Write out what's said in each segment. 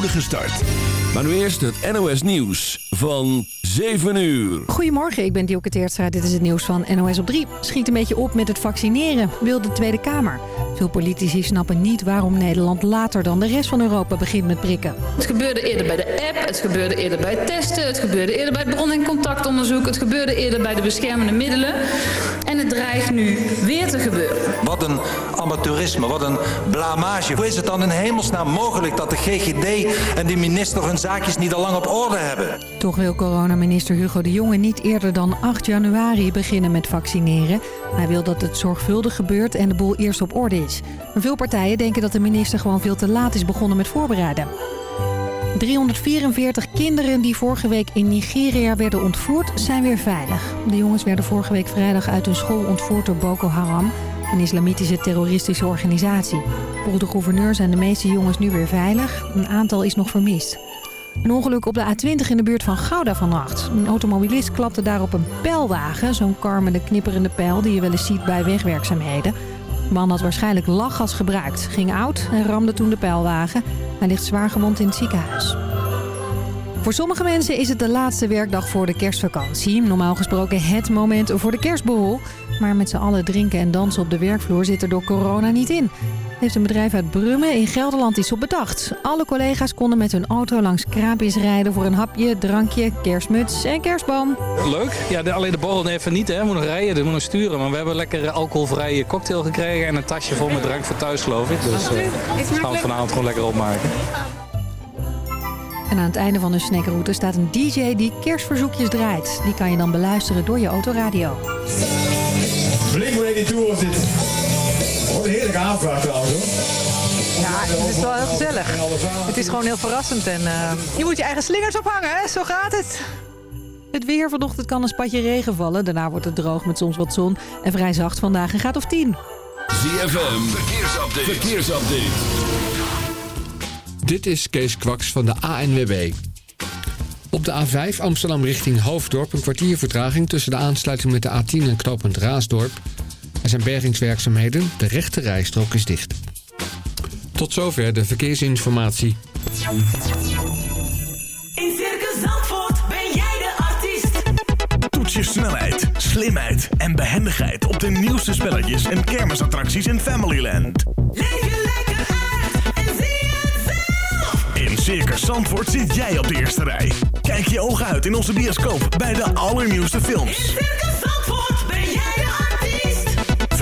spoedige start. Maar nu eerst het NOS Nieuws van 7 uur. Goedemorgen, ik ben Dielke Teertstra. Dit is het nieuws van NOS op 3. Schiet een beetje op met het vaccineren, wil de Tweede Kamer. Veel politici snappen niet waarom Nederland later dan de rest van Europa begint met prikken. Het gebeurde eerder bij de app, het gebeurde eerder bij testen... het gebeurde eerder bij het bron- en contactonderzoek... het gebeurde eerder bij de beschermende middelen. En het dreigt nu weer te gebeuren. Wat een amateurisme, wat een blamage. Hoe is het dan in hemelsnaam mogelijk dat de GGD en die minister hun zaakjes niet al lang op orde hebben? Toch wil coronaminister Hugo de Jonge niet eerder dan 8 januari beginnen met vaccineren. Hij wil dat het zorgvuldig gebeurt en de boel eerst op orde is. Veel partijen denken dat de minister gewoon veel te laat is begonnen met voorbereiden. 344 kinderen die vorige week in Nigeria werden ontvoerd, zijn weer veilig. De jongens werden vorige week vrijdag uit hun school ontvoerd door Boko Haram, een islamitische terroristische organisatie. Volgens de gouverneur zijn de meeste jongens nu weer veilig. Een aantal is nog vermist. Een ongeluk op de A20 in de buurt van Gouda vannacht. Een automobilist klapte daar op een pijlwagen, zo'n kar met een knipperende pijl die je wel eens ziet bij wegwerkzaamheden. Man had waarschijnlijk lachgas gebruikt, ging oud en ramde toen de pijlwagen. Hij ligt zwaar gewond in het ziekenhuis. Voor sommige mensen is het de laatste werkdag voor de kerstvakantie. Normaal gesproken het moment voor de kerstborrel. Maar met z'n allen drinken en dansen op de werkvloer zit er door corona niet in. Heeft een bedrijf uit Brummen in Gelderland iets op bedacht. Alle collega's konden met hun auto langs kraampjes rijden voor een hapje, drankje, kerstmuts en kerstboom. Leuk. Ja, de, alleen de borrel even niet, hè. Moet nog rijden, dus moet nog sturen. Maar we hebben een lekkere alcoholvrije cocktail gekregen en een tasje vol met drank voor thuis, geloof ik. Dus uh, dat gaan we vanavond gewoon lekker opmaken. En aan het einde van de snackroute staat een DJ die kerstverzoekjes draait. Die kan je dan beluisteren door je autoradio. Blink-182 was dit. Wat een heerlijke aanvraag trouwens hoor. Ja, het is wel heel gezellig. Het is gewoon heel verrassend en uh, je moet je eigen slingers ophangen, hè? zo gaat het. Het weer vanochtend kan een spatje regen vallen. Daarna wordt het droog met soms wat zon en vrij zacht vandaag een graad of 10. ZFM, verkeersupdate. verkeersupdate. Dit is Kees Kwaks van de ANWB. Op de A5 Amsterdam richting Hoofddorp een kwartier vertraging tussen de aansluiting met de A10 en knooppunt Raasdorp. Er zijn bergingswerkzaamheden, de rechte rijstrook is dicht. Tot zover de verkeersinformatie. In Circus Zandvoort ben jij de artiest. Toets je snelheid, slimheid en behendigheid op de nieuwste spelletjes en kermisattracties in Familyland. Leef je lekker uit en zie het zelf. In Circus Zandvoort zit jij op de eerste rij. Kijk je ogen uit in onze bioscoop bij de allernieuwste films. In Circus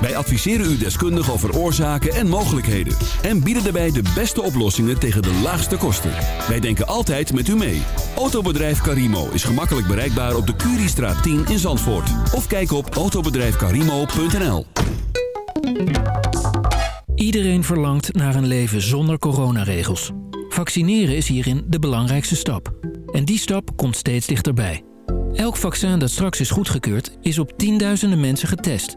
Wij adviseren u deskundig over oorzaken en mogelijkheden. En bieden daarbij de beste oplossingen tegen de laagste kosten. Wij denken altijd met u mee. Autobedrijf Carimo is gemakkelijk bereikbaar op de Curiestraat 10 in Zandvoort. Of kijk op autobedrijfcarimo.nl Iedereen verlangt naar een leven zonder coronaregels. Vaccineren is hierin de belangrijkste stap. En die stap komt steeds dichterbij. Elk vaccin dat straks is goedgekeurd is op tienduizenden mensen getest.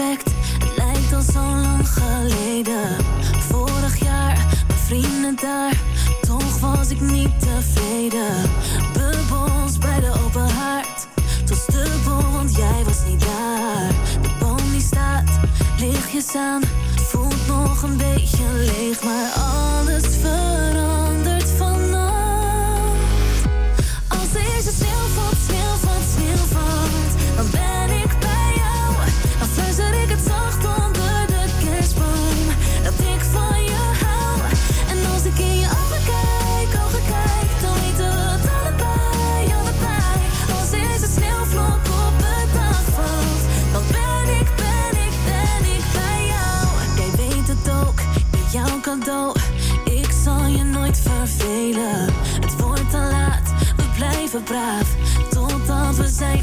Het lijkt al zo lang geleden. Vorig jaar, mijn vrienden daar. Toch was ik niet tevreden. Bubbels bij de open haard. Tot stubbel, want jij was niet daar. De boom die staat, lichtjes aan. Voelt nog een beetje leeg, maar alles blijven braaf, totdat we zijn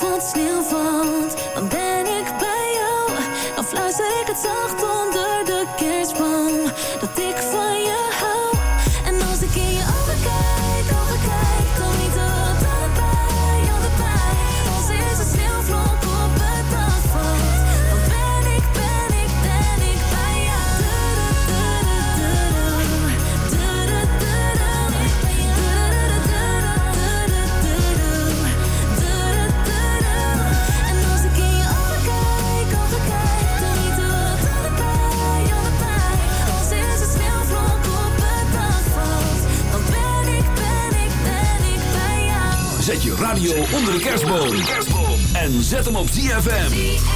sans nuance, want, maar ben Zet hem op ZFM.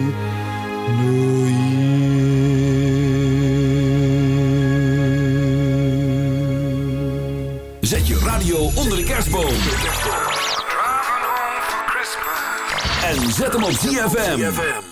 zet hem op ZFM.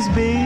always be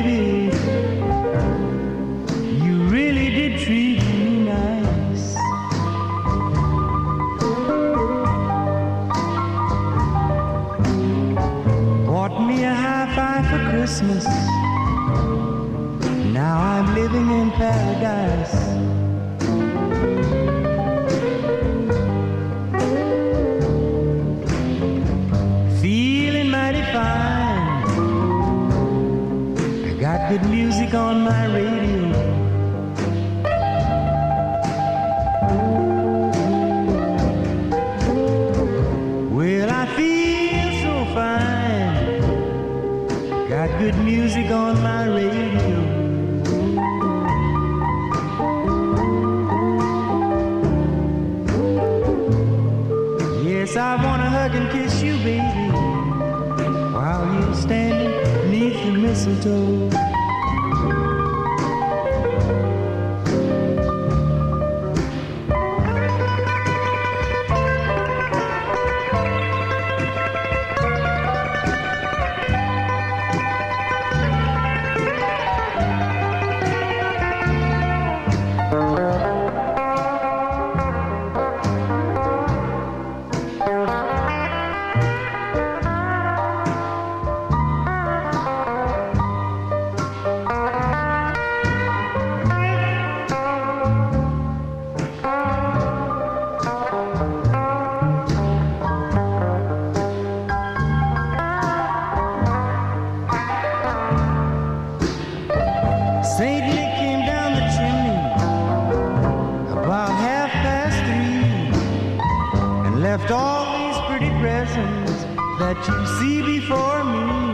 that you see before me.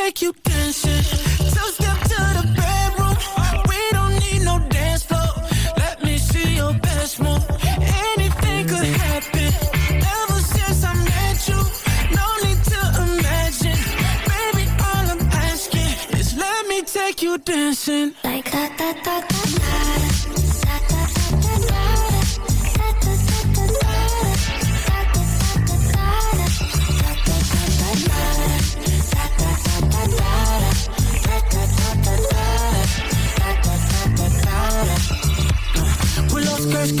take you dancing.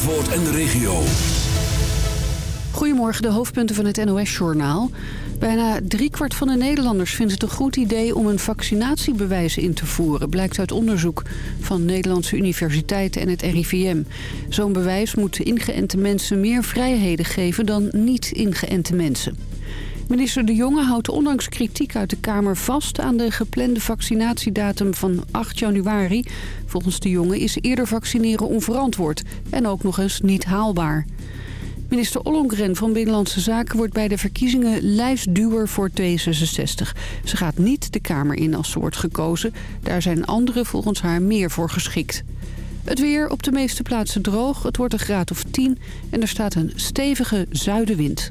Zandvoort en de regio. Goedemorgen, de hoofdpunten van het NOS-journaal. Bijna driekwart van de Nederlanders vindt het een goed idee om een vaccinatiebewijs in te voeren, blijkt uit onderzoek van Nederlandse universiteiten en het RIVM. Zo'n bewijs moet ingeënte mensen meer vrijheden geven dan niet-ingeënte mensen. Minister De Jonge houdt ondanks kritiek uit de Kamer vast aan de geplande vaccinatiedatum van 8 januari. Volgens De Jonge is eerder vaccineren onverantwoord en ook nog eens niet haalbaar. Minister Ollongren van Binnenlandse Zaken wordt bij de verkiezingen lijstduwer voor T66. Ze gaat niet de Kamer in als ze wordt gekozen. Daar zijn anderen volgens haar meer voor geschikt. Het weer op de meeste plaatsen droog. Het wordt een graad of 10 en er staat een stevige zuidenwind.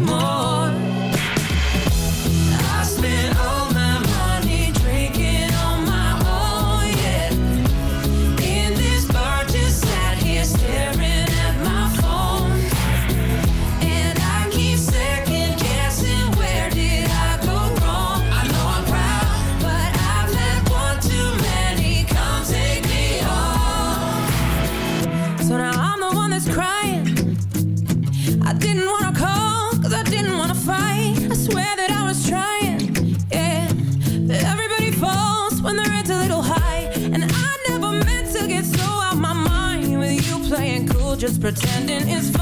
more. pretending is fine.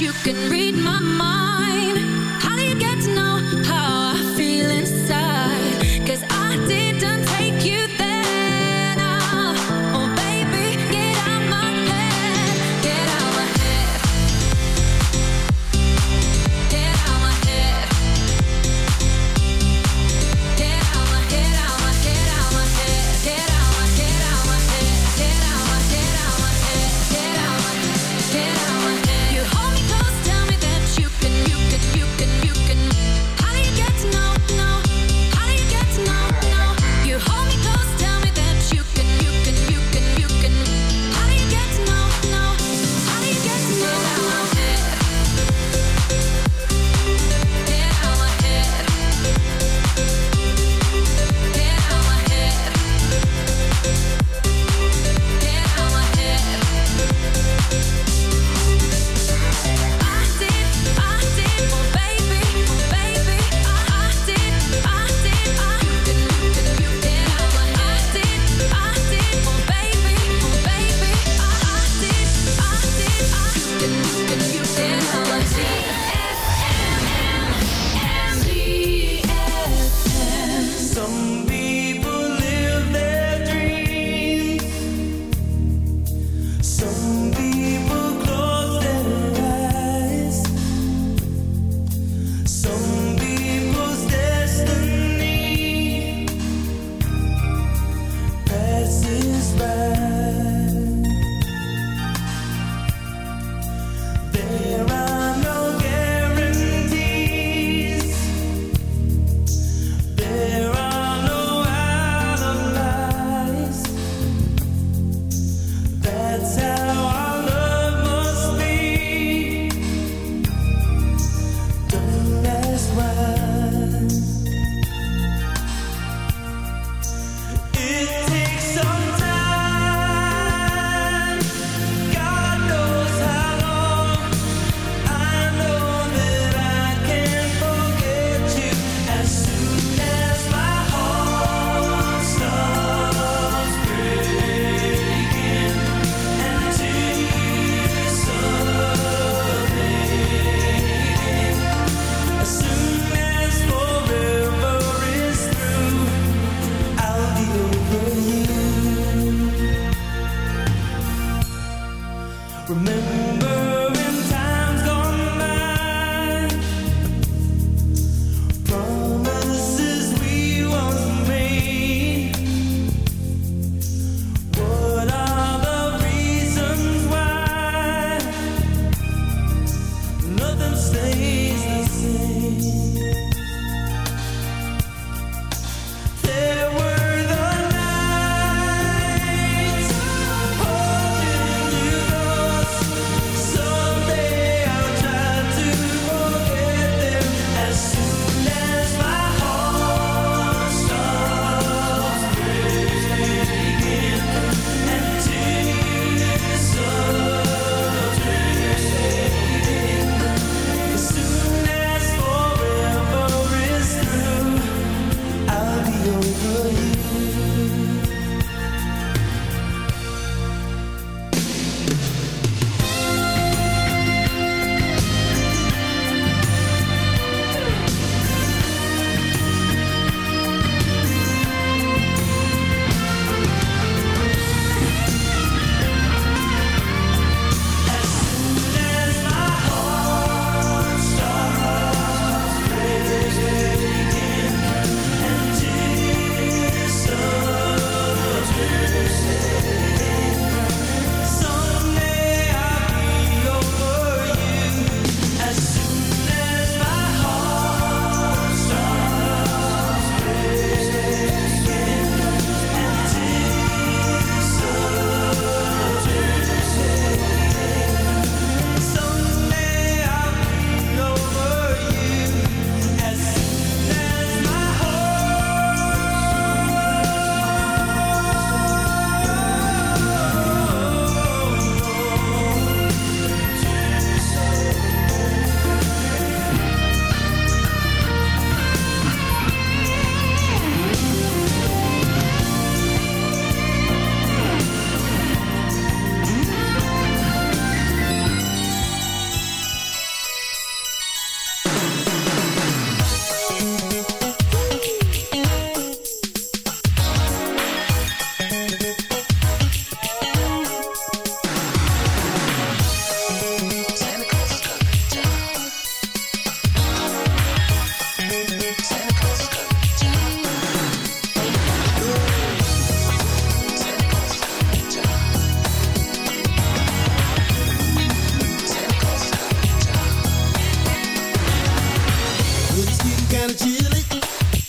You can read my mind.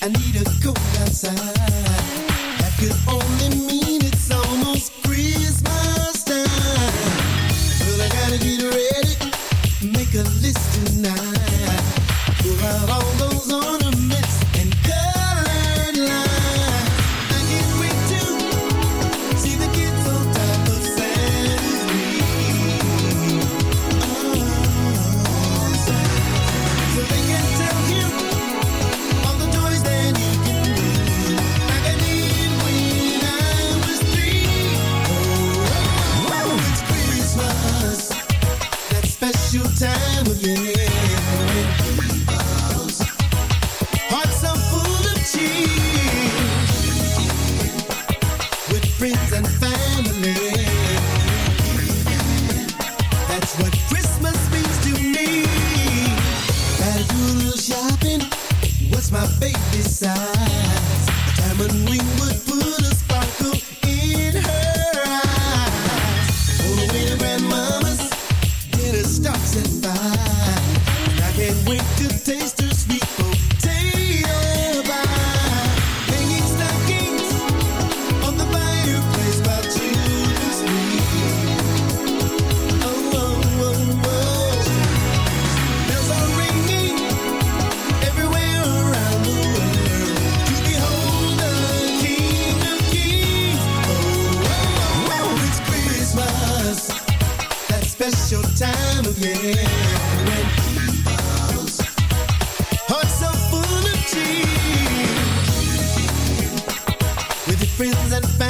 I need a cold sign that could only Friends and family.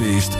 kerstfeest